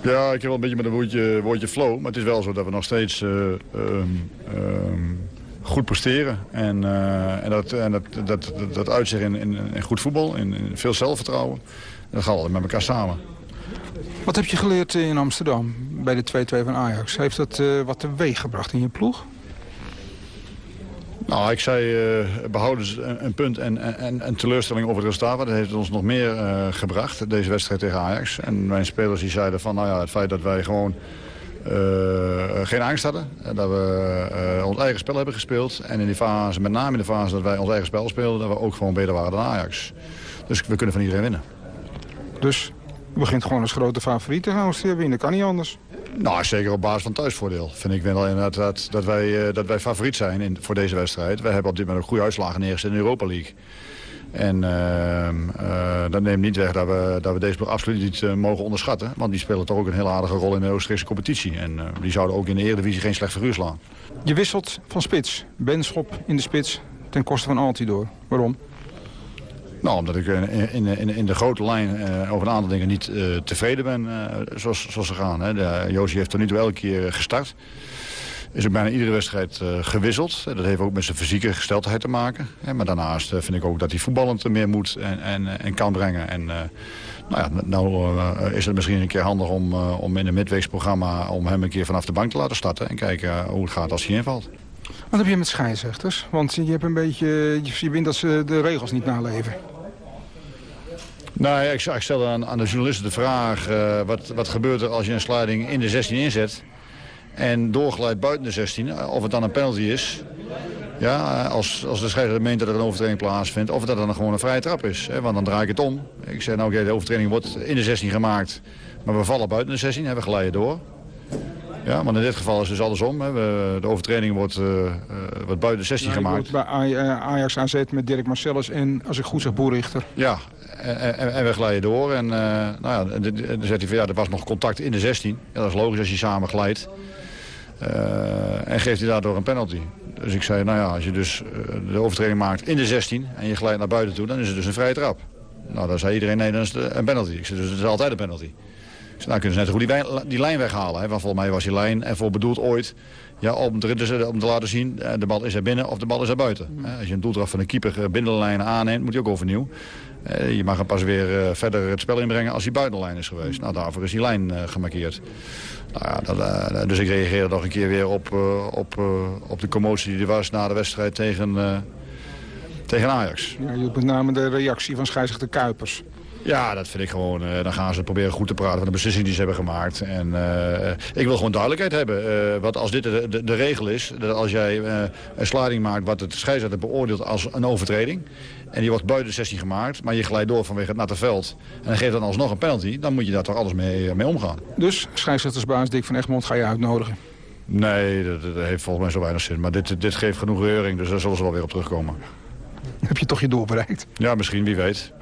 Ja, ik heb wel een beetje met een woordje, woordje flow. Maar het is wel zo dat we nog steeds um, um, goed presteren. En, uh, en, dat, en dat, dat, dat, uitzicht in, in, in, goed voetbal, in, in veel zelfvertrouwen. Dat gaat altijd met elkaar samen. Wat heb je geleerd in Amsterdam bij de 2-2 van Ajax? Heeft dat uh, wat teweeg gebracht in je ploeg? Nou, ik zei uh, behouden een, een punt en, en, en, teleurstelling over het resultaat. Dat heeft ons nog meer gebracht, deze wedstrijd tegen Ajax. En mijn spelers die zeiden van, nou ja, het feit dat wij gewoon geen angst hadden. Dat we ons eigen spel hebben gespeeld. En in die fase, met name in de fase dat wij ons eigen spel speelden... dat we ook gewoon beter waren dan Ajax. Dus we kunnen van iedereen winnen. Dus je begint gewoon als grote favoriet te gaan, winnen. Dat kan niet anders. Nou, zeker op basis van thuisvoordeel. Vind ik wel inderdaad dat, dat, wij, uh, dat wij favoriet zijn in, voor deze wedstrijd. Wij hebben op dit moment ook goede uitslagen neergezet in de Europa League. En uh, dat neemt niet weg dat we, dat we deze ploeg absoluut niet uh, mogen onderschatten. Want die spelen toch ook een hele aardige rol in de Oostenrijkse competitie. En die zouden ook in de Eredivisie geen slecht figuur slaan. Je wisselt van spits. Benschop in de spits ten koste van Altidoor. Waarom? Nou, omdat ik in, in, in de grote lijn uh, over een aantal dingen niet uh, tevreden ben uh, zoals, zoals ze gaan. Hè. De, Josie heeft er nu toe elke keer gestart. Is ook bijna iedere wedstrijd gewisseld. Dat heeft ook met zijn fysieke gesteldheid te maken. Maar daarnaast vind ik ook dat hij voetballend meer moet en, en, en kan brengen. En nou ja, nou is het misschien een keer handig om, om in een midweeksprogramma... om hem een keer vanaf de bank te laten starten. En kijken hoe het gaat als hij invalt. Wat heb je met scheidsrechters? Want je hebt een beetje, je vindt dat ze de regels niet naleven. Nou, ik, ik stelde aan, aan, de journalisten de vraag... Wat, wat gebeurt er als je een sliding in de 16 inzet... en doorglijdt buiten de 16, of het dan een penalty is... Ja, als, als de scheidsrechter meent dat er een overtreding plaatsvindt... of dat dan gewoon een vrije trap is. Hè, want dan draai ik het om. Ik zeg, nou oké, de overtreding wordt in de 16 gemaakt... maar we vallen buiten de 16, hebben we glijden door. Ja, maar in dit geval is dus andersom. Hè. De overtreding wordt, uh, wordt buiten de 16 ja, gemaakt. bij Ajax AZ met Dirk Marcellus en, als ik goed zeg, Boerichter. Ja, en, en, en we glijden door. En uh, nou ja, dan zegt hij van ja, er was nog contact in de 16. Ja, dat is logisch als je samen glijdt. Uh, en geeft hij daardoor een penalty. Dus ik zei, nou ja, als je dus de overtreding maakt in de 16 en je glijdt naar buiten toe, dan is het dus een vrije trap. Nou, dan zei iedereen, nee, dan is het een penalty. Ik zei, dus het is altijd een penalty. Dus nou kunnen ze net goed die, die lijn weghalen. Hè? Want volgens mij was die lijn ervoor bedoeld ooit... Ja, om, te, om te laten zien, eh, de bal is er binnen of de bal is er buiten. Mm. Als je een doeltraf van een keeper eh, binnen de lijn aanneemt, moet je ook overnieuw. Eh, je mag hem pas weer verder het spel inbrengen als hij buiten de lijn is geweest. Nou, daarvoor is die lijn gemarkeerd. Nou ja, dat, dus ik reageerde nog een keer weer op, op, op de commotie die er was na de wedstrijd tegen, tegen Ajax. Ja, je met name de reactie van scheidsrechter Kuipers. Ja, dat vind ik gewoon. Uh, dan gaan ze proberen goed te praten van de beslissing die ze hebben gemaakt. En uh, ik wil gewoon duidelijkheid hebben. Uh, wat als dit de, de, de, regel is, dat als jij een sliding maakt wat het scheidsrechter beoordeelt als een overtreding. En die wordt buiten de 16 gemaakt, maar je glijdt door vanwege het natte veld. En dan geeft dan alsnog een penalty, dan moet je daar toch alles mee, mee omgaan. Dus scheidsrechtersbaas Dick van Egmond ga je uitnodigen? Nee, dat, dat, heeft volgens mij zo weinig zin. Maar dit, dit geeft genoeg reuring, dus daar zullen ze wel weer op terugkomen. Heb je toch je doel bereikt? Ja, misschien, wie weet.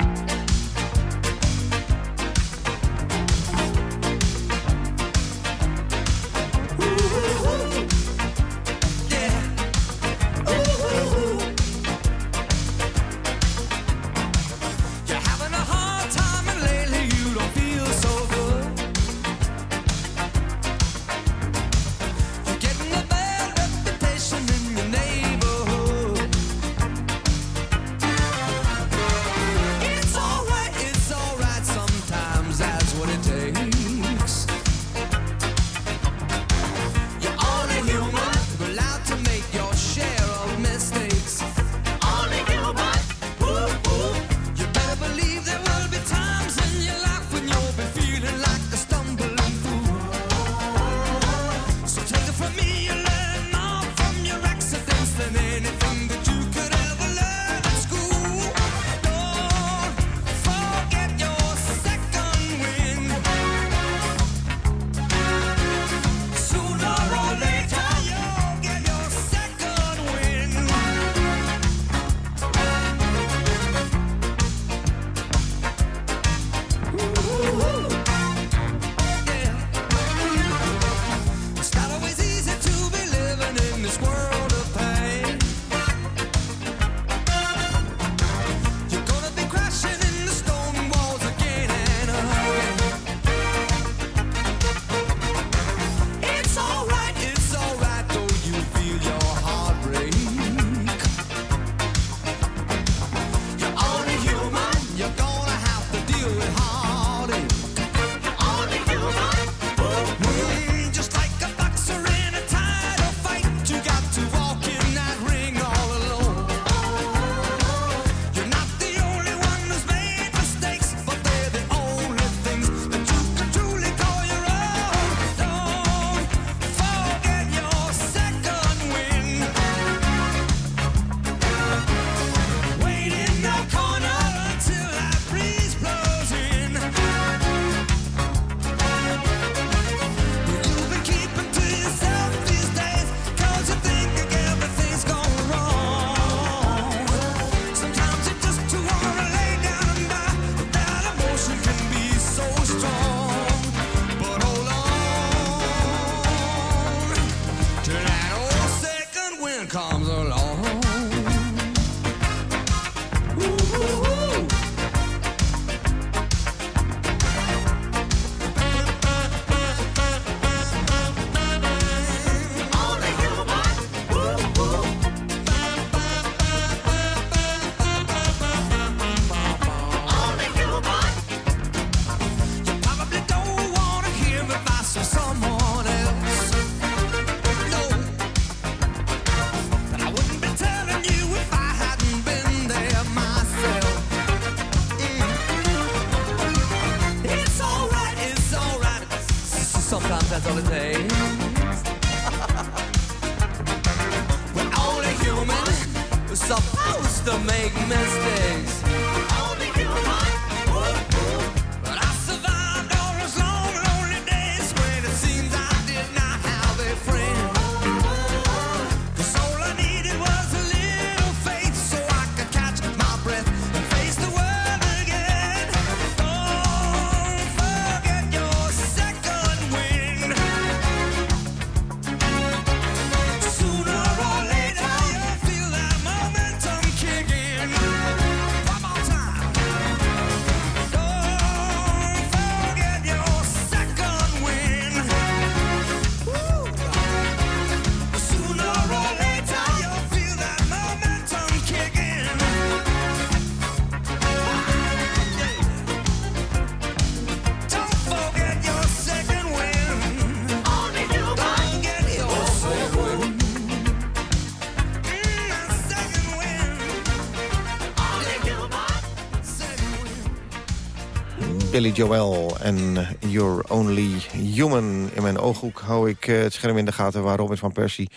Billy Joel en You're Only Human. In mijn ooghoek hou ik eh, het scherm in de gaten... waar Robin van Persie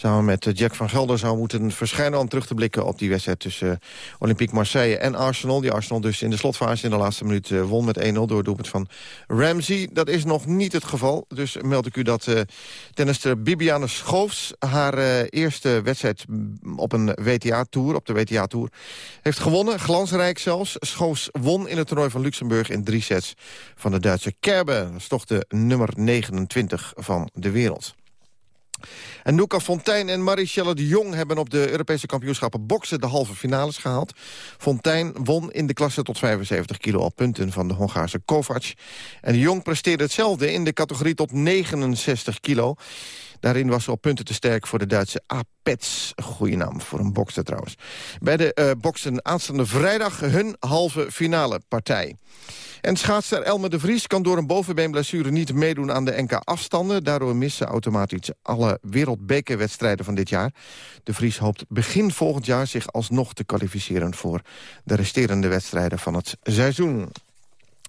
samen met eh, Jack van Gelder zou moeten verschijnen... om terug te blikken op die wedstrijd tussen eh, Olympique Marseille en Arsenal. Die Arsenal dus in de slotfase in de laatste minuut eh, won met 1-0... door het doelpunt van Ramsey. Dat is nog niet het geval. Dus meld ik u dat eh tennister Bibiane Schoofs... haar eerste wedstrijd op een WTA-tour, op de WTA-tour... heeft gewonnen, glansrijk zelfs. Schoofs won in het toernooi van Luxemburg in drie sets van de Duitse Kerbe. Dat is toch de nummer 29 van de wereld. En Nouka Fontijn en Marichelle de Jong hebben op de Europese kampioenschappen boksen de halve finales gehaald. Fontijn won in de klasse tot 75 kilo op punten van de Hongaarse Kovac. En de Jong presteerde hetzelfde in de categorie tot 69 kilo. Daarin was ze op punten te sterk voor de Duitse Apets. Goeie naam voor een bokser trouwens. Bij de eh boksen aanstaande vrijdag hun halve finale partij. En schaatster Elmer de Vries kan door een bovenbeenblessure niet meedoen aan de NK-afstanden. Daardoor missen automatisch alle wereldbekerwedstrijden van dit jaar. De Vries hoopt begin volgend jaar zich alsnog te kwalificeren... voor de resterende wedstrijden van het seizoen.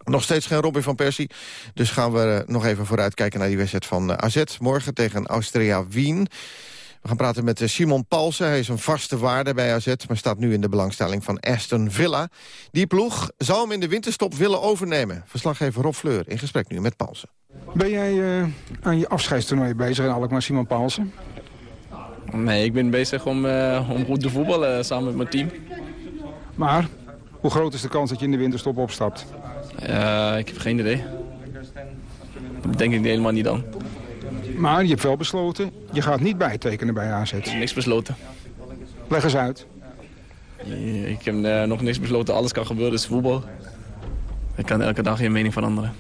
Nog steeds geen Robin van Persie. Dus gaan we eh, nog even vooruitkijken naar die wedstrijd van eh, AZ. Morgen tegen Austria Wien. We gaan praten met eh, Simon Paulsen. Hij is een vaste waarde bij AZ, maar staat nu in de belangstelling van Aston Villa. Die ploeg zou hem in de winterstop willen overnemen. Verslaggever Rob Fleur in gesprek nu met Paulsen. Ben jij eh, aan je afscheidstoernooi bezig in Alkmaar, Simon Paulsen? Nee, ik ben bezig om, eh, om goed te voetballen samen met mijn team. Maar hoe groot is de kans dat je in de winterstop opstapt? Eh, ik heb geen idee. Dat denk ik helemaal niet dan. Maar je hebt wel besloten, je gaat niet bijtekenen bij AZ. Niks besloten. Leg eens uit. Eh, Ik heb eh, nog niks besloten. Alles kan gebeuren, het is voetbal. Ik kan elke dag je mening veranderen.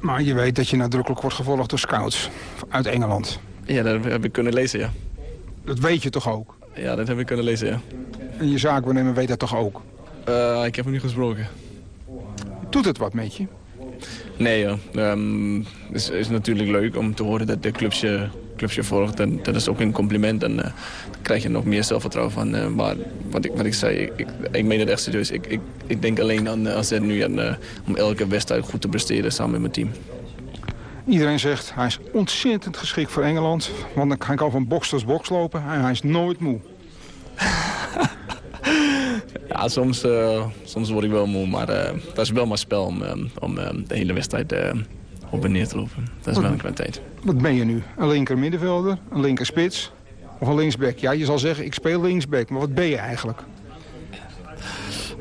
Maar je weet dat je nadrukkelijk wordt gevolgd door scouts uit Engeland. Ja, dat heb ik kunnen lezen, ja. Dat weet je toch ook? Ja, dat heb ik kunnen lezen, ja. En je zaakwaarnemer weet dat toch ook? Eh, ik heb hem niet gesproken. Doet het wat met je? Nee, joh. Ehm, het is, is natuurlijk leuk om te horen dat de clubs je, clubs je volgt. En dat is ook een compliment. En eh, dan krijg je nog meer zelfvertrouwen van. eh, maar wat ik, wat ik zei, ik, ik, ik meen het echt serieus. Ik, ik, ik denk alleen aan AZ nu en, eh, om elke wedstrijd goed te presteren samen met mijn team. Iedereen zegt, hij is ontzettend geschikt voor Engeland. Want hij kan van box tot box lopen en hij is nooit moe. Ja, soms, eh, soms word ik wel moe, maar eh, dat is wel mijn spel om, eh, om de hele wedstrijd eh, op en neer te lopen. Dat is wel een kwaliteit. Wat ben je nu? Een linker middenvelder, een linker spits of een linksback? Ja, je zal zeggen, ik speel linksback, maar wat ben je eigenlijk?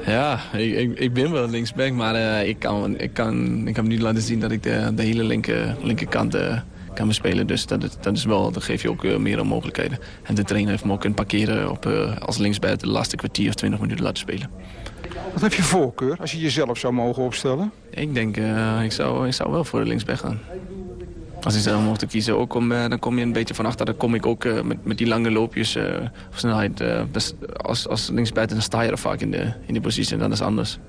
Ja, ik, ik, ik ben wel linksback, maar eh, ik, kan, ik, kan, ik kan niet laten zien dat ik de, de hele linker, linkerkant eh, kan bespelen. Dus dat, dat, is wel, dat geeft je ook eh, meer mogelijkheden. En de trainer heeft hem ook kunnen parkeren op, eh, als linksbuiten de laatste kwartier of 20 minuten laten spelen. Wat heb je voorkeur als je jezelf zou mogen opstellen? Ik denk, eh, ik, zou, ik zou wel voor de linksback gaan. Als ik zelf mocht kiezen, ook om, dan kom je een beetje van achter. Dan kom ik ook met, met die lange loopjes of snelheid. als, als linksbuiten dan sta je er vaak in de, in de positie en dat is anders.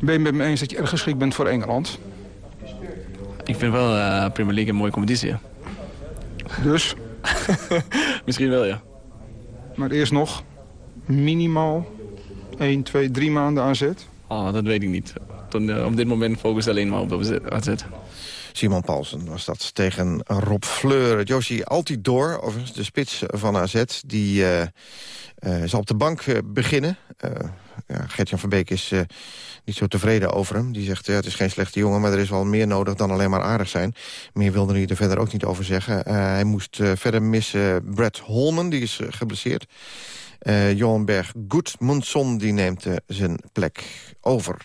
Ben je met me eens dat je erg geschikt bent voor Engeland? Ik vind wel eh Premier League een mooie competitie. ja. Dus? Misschien wel, ja. Maar eerst nog minimaal 1, 2, 3 maanden AZ. Oh, dat weet ik niet. Eh, op dit moment focus alleen maar op de AZ. Simon Paulsen was dat tegen Rob Fleur. Josie Altidor, overigens de spits van AZ, die eh, eh, zal op de bank eh, beginnen. Ja, Gert-Jan van Beek is eh, niet zo tevreden over hem. Die zegt, ja, het is geen slechte jongen, maar er is wel meer nodig dan alleen maar aardig zijn. Meer wilde hij er verder ook niet over zeggen. Eh, hij moest eh, verder missen Brett Holman, die is geblesseerd. Johan Berg Goedmundsson, die neemt zijn plek over.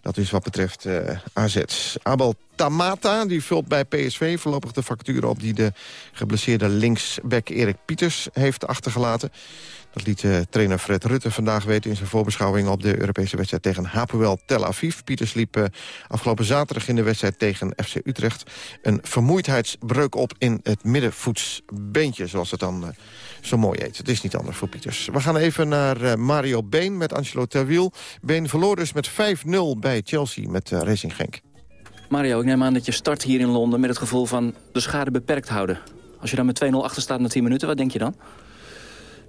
Dat is wat betreft AZ. Abel Tamata die vult bij PSV voorlopig de facturen op... die de geblesseerde linksback Erik Pieters heeft achtergelaten. Dat liet eh, trainer Fred Rutte vandaag weten in zijn voorbeschouwing... op de Europese wedstrijd tegen Hapoel Tel Aviv. Pieters liep eh, afgelopen zaterdag in de wedstrijd tegen FC Utrecht... een vermoeidheidsbreuk op in het middenvoetsbeentje, zoals het dan eh, zo mooi heet. Het is niet anders voor Pieters. We gaan even naar Mario Been met Angelo Terwiel. Been verloor dus met 5-0 bij Chelsea met Racing Genk. Mario, ik neem aan dat je start hier in Londen met het gevoel van de schade beperkt houden. Als je dan met 2-0 achter staat na 10 minuten, wat denk je dan?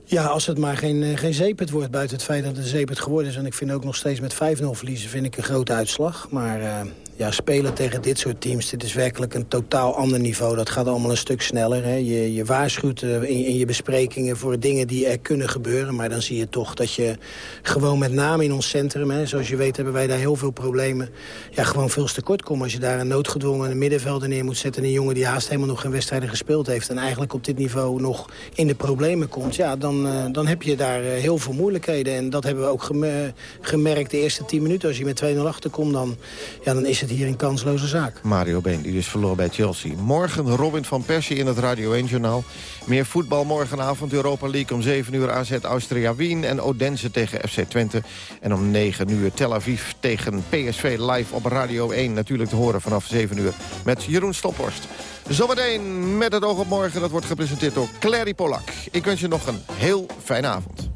Ja, als het maar geen, eh, geen zeepert wordt, buiten het feit dat het een zeepert geworden is... en ik vind ook nog steeds met 5-0 verliezen, vind ik een grote uitslag. Maar eh, ja, spelen tegen dit soort teams, dit is werkelijk een totaal ander niveau. Dat gaat allemaal een stuk sneller. Hè. Je, je waarschuwt eh, in, in je besprekingen voor dingen die er kunnen gebeuren. Maar dan zie je toch dat je gewoon met name in ons centrum... Hè, zoals je weet hebben wij daar heel veel problemen... Ja, gewoon veel te. Als je daar een noodgedwongen middenvelder neer moet zetten... en een jongen die haast helemaal nog geen wedstrijden gespeeld heeft... en eigenlijk op dit niveau nog in de problemen komt... ja, dan, eh, dan heb je daar eh, heel veel moeilijkheden. En dat hebben we ook geme- gemerkt de eerste 10 minuten. Als je met 2-0 achterkomt, dan, ja, dan is het hier een kansloze zaak. Mario Been, die dus verloor bij Chelsea. Morgen Robin van Persie in het Radio 1-journaal. Meer voetbal morgenavond, Europa League om 7 uur AZ Austria Wien... en Odense tegen FC Twente. En om 9 uur Tel Aviv tegen PSV live op Radio 1. Natuurlijk te horen vanaf 7 uur met Jeroen Stophorst. Zometeen met het oog op morgen, dat wordt gepresenteerd door Clary Polak. Ik wens je nog een heel fijne avond.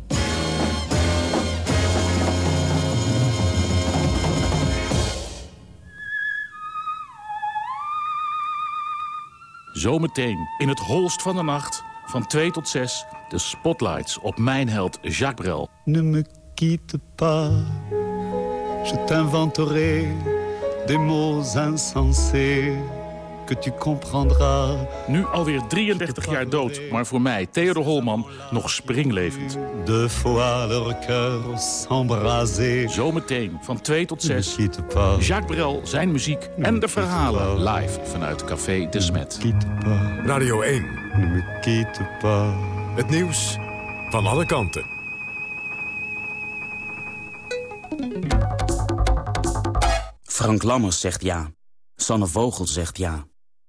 Zometeen in het holst van de nacht, van 2 tot 6... de spotlights op mijn held Jacques Brel. Ne me quitte pas, je t'inventerai des mots insensés que tu comprendras. Nu alweer 33 jaar dood, maar voor mij, Theodor Holman, nog springlevend. Deux fois leur cœur s'embraser. Zometeen van 2 tot 6. Jacques Brel, zijn muziek en de verhalen live vanuit Café de Smet. Radio 1. Ne me quitte pas. Het nieuws van alle kanten. Frank Lammers zegt ja. Sanne Vogel zegt ja.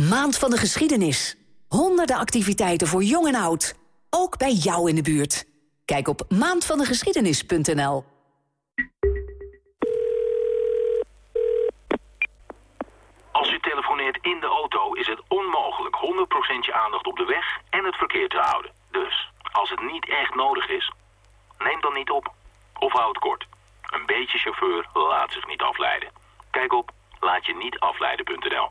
maand van de geschiedenis. Honderden activiteiten voor jong en oud. Ook bij jou in de buurt. Kijk op maandvandegeschiedenis.nl. Als u telefoneert in de auto is het onmogelijk 100% je aandacht op de weg en het verkeer te houden. Dus, als het niet echt nodig is, neem dan niet op. Of houd kort. Een beetje chauffeur laat zich niet afleiden. Kijk op laatje-niet-afleiden.nl.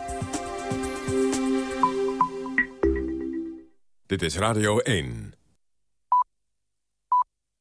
Dit is Radio 1.